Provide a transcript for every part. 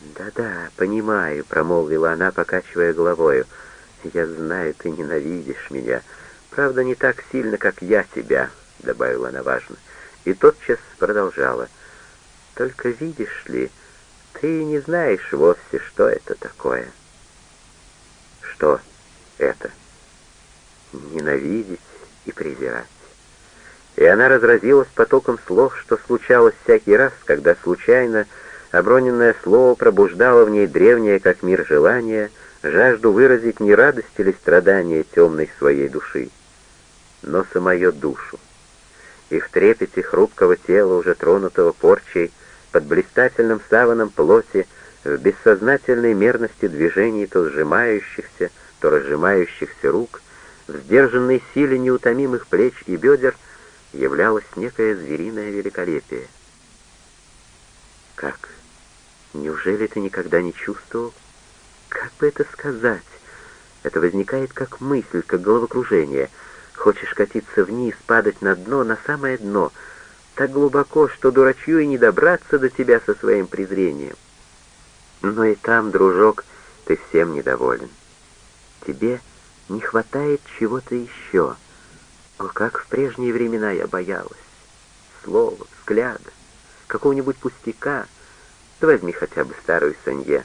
«Да-да, понимаю», — промолвила она, покачивая головою. «Я знаю, ты ненавидишь меня. Правда, не так сильно, как я тебя», — добавила она важно. И тотчас продолжала. «Только видишь ли, ты не знаешь вовсе, что это такое». «Что это?» «Ненавидеть и презирать». И она разразилась потоком слов, что случалось всякий раз, когда случайно Оброненное слово пробуждало в ней древнее, как мир, желание, жажду выразить не радость или страдание темной своей души, но самую душу. И в трепете хрупкого тела, уже тронутого порчей, под блистательным саваном плоти, в бессознательной мерности движений то сжимающихся, то разжимающихся рук, в сдержанной силе неутомимых плеч и бедер являлось некое звериное великолепие. Как Неужели ты никогда не чувствовал? Как бы это сказать? Это возникает как мысль, как головокружение. Хочешь катиться вниз, падать на дно, на самое дно, так глубоко, что дурачью и не добраться до тебя со своим презрением. Но и там, дружок, ты всем недоволен. Тебе не хватает чего-то еще. О, как в прежние времена я боялась. Слова, взгляда, какого-нибудь пустяка — да возьми хотя бы старую Санье.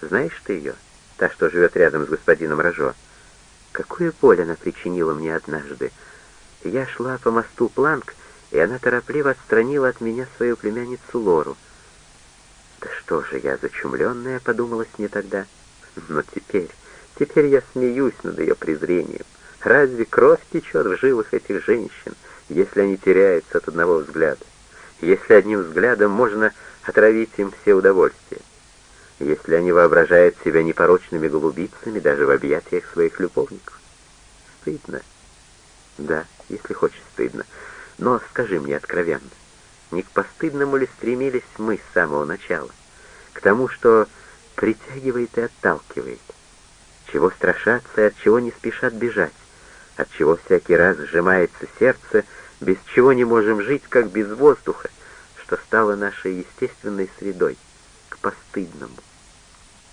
Знаешь ты ее? Та, что живет рядом с господином Рожо. Какое боль она причинила мне однажды. Я шла по мосту Планк, и она торопливо отстранила от меня свою племянницу Лору. Да что же я, зачумленная, подумалась мне тогда. Но теперь, теперь я смеюсь над ее презрением. Разве кровь течет в жилах этих женщин, если они теряются от одного взгляда? Если одним взглядом можно отравить им все удовольствия. Если они воображают себя непорочными голубицами даже в объятиях своих любовников. Стыдно. Да, если хочешь, стыдно. Но скажи мне откровенно, не к постыдному ли стремились мы с самого начала? К тому, что притягивает и отталкивает? Чего страшаться и от чего не спешат бежать? От чего всякий раз сжимается сердце, без чего не можем жить, как без воздуха, что стало нашей естественной средой, к постыдному.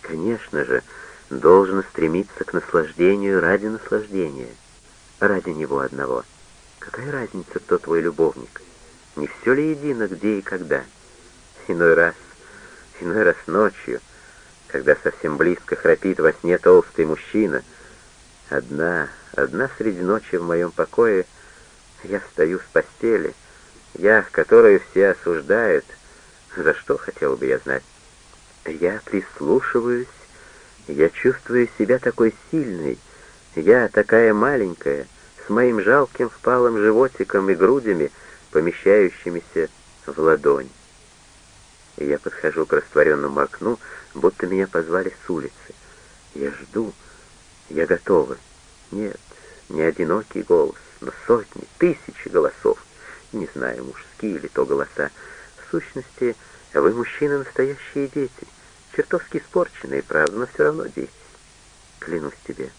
Конечно же, должен стремиться к наслаждению ради наслаждения, ради него одного. Какая разница, кто твой любовник? Не все ли едино, где и когда? Иной раз, иной раз ночью, когда совсем близко храпит во сне толстый мужчина, одна, одна среди ночи в моем покое, я встаю с постели — я, которую все осуждают, за что хотел бы я знать? Я прислушиваюсь, я чувствую себя такой сильной, я такая маленькая, с моим жалким впалым животиком и грудями, помещающимися в ладонь. Я подхожу к растворенному окну, будто меня позвали с улицы. Я жду, я готова. Нет, не одинокий голос, но сотни, тысячи голосов не знаю, мужские или то голоса. В сущности, вы, мужчины, настоящие дети. Чертовски испорченные, правда, но все равно дети. Клянусь тебе,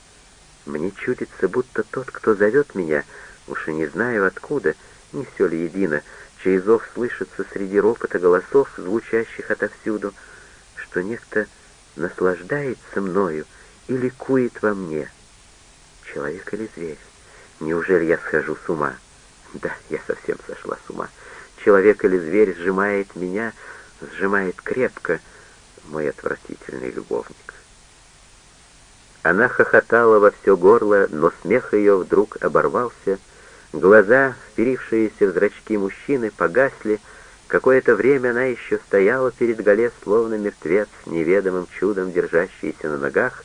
мне чудится, будто тот, кто зовет меня, уж и не знаю откуда, не все ли едино, чей зов слышится среди ропота голосов, звучащих отовсюду, что некто наслаждается мною и ликует во мне. Человек или зверь? Неужели я схожу с ума?» Да, я совсем сошла с ума. Человек или зверь сжимает меня, сжимает крепко мой отвратительный любовник. Она хохотала во все горло, но смех ее вдруг оборвался, глаза, вперившиеся в зрачки мужчины, погасли, Какое-то время она еще стояла перед Гале, словно мертвец, неведомым чудом держащийся на ногах,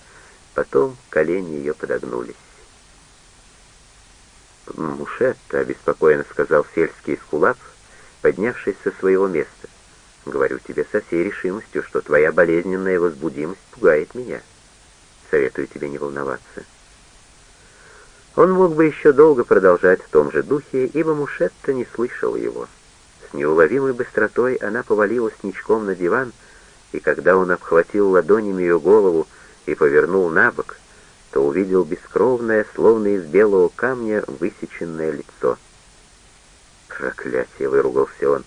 потом колени ее подогнулись. «Мушетта», — обеспокоенно сказал сельский эскулап, поднявшись со своего места. «Говорю тебе со всей решимостью, что твоя болезненная возбудимость пугает меня. Советую тебе не волноваться». Он мог бы еще долго продолжать в том же духе, ибо Мушетта не слышал его. С неуловимой быстротой она повалилась ничком на диван, и когда он обхватил ладонями ее голову и повернул на бок, то увидел бескровное, словно из белого камня, высеченное лицо. «Проклятие!» — выругался он.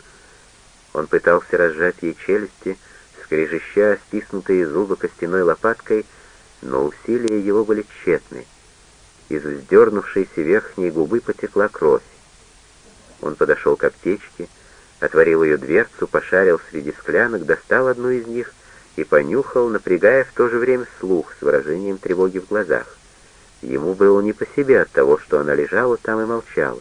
Он пытался разжать ей челюсти, скрежеща стиснутые зубы костяной лопаткой, но усилия его были тщетны. Из вздернувшейся верхней губы потекла кровь. Он подошел к аптечке, отворил ее дверцу, пошарил среди склянок, достал одну из них и понюхал, напрягая в то же время слух с выражением тревоги в глазах. Ему было не по себе от того, что она лежала там и молчала.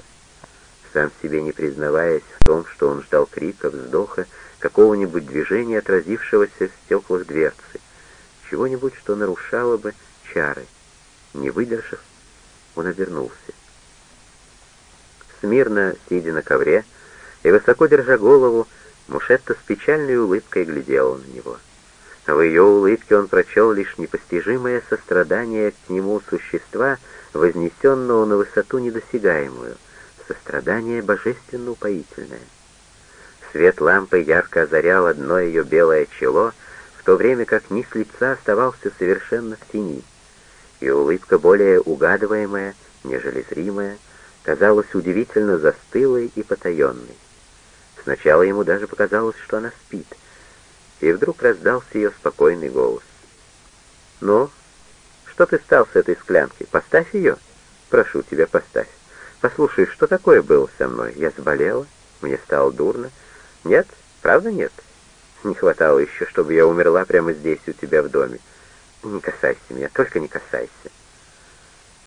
Сам себе не признаваясь в том, что он ждал крика, вздоха, какого-нибудь движения, отразившегося в стеклах дверцы, чего-нибудь, что нарушало бы чары. Не выдержав, он обернулся. Смирно, сидя на ковре и высоко держа голову, Мушетта с печальной улыбкой глядела на него. В ее улыбке он прочел лишь непостижимое сострадание к нему существа, вознесенного на высоту недосягаемую, сострадание божественно упоительное. Свет лампы ярко озарял одно ее белое чело, в то время как низ лица оставался совершенно в тени, и улыбка более угадываемая, нежели зримая, казалась удивительно застылой и потаенной. Сначала ему даже показалось, что она спит, и вдруг раздался ее спокойный голос. «Ну, что ты стал с этой склянки? Поставь ее. Прошу тебя, поставь. Послушай, что такое было со мной? Я заболела, мне стало дурно. Нет? Правда нет? Не хватало еще, чтобы я умерла прямо здесь у тебя в доме. Не касайся меня, только не касайся.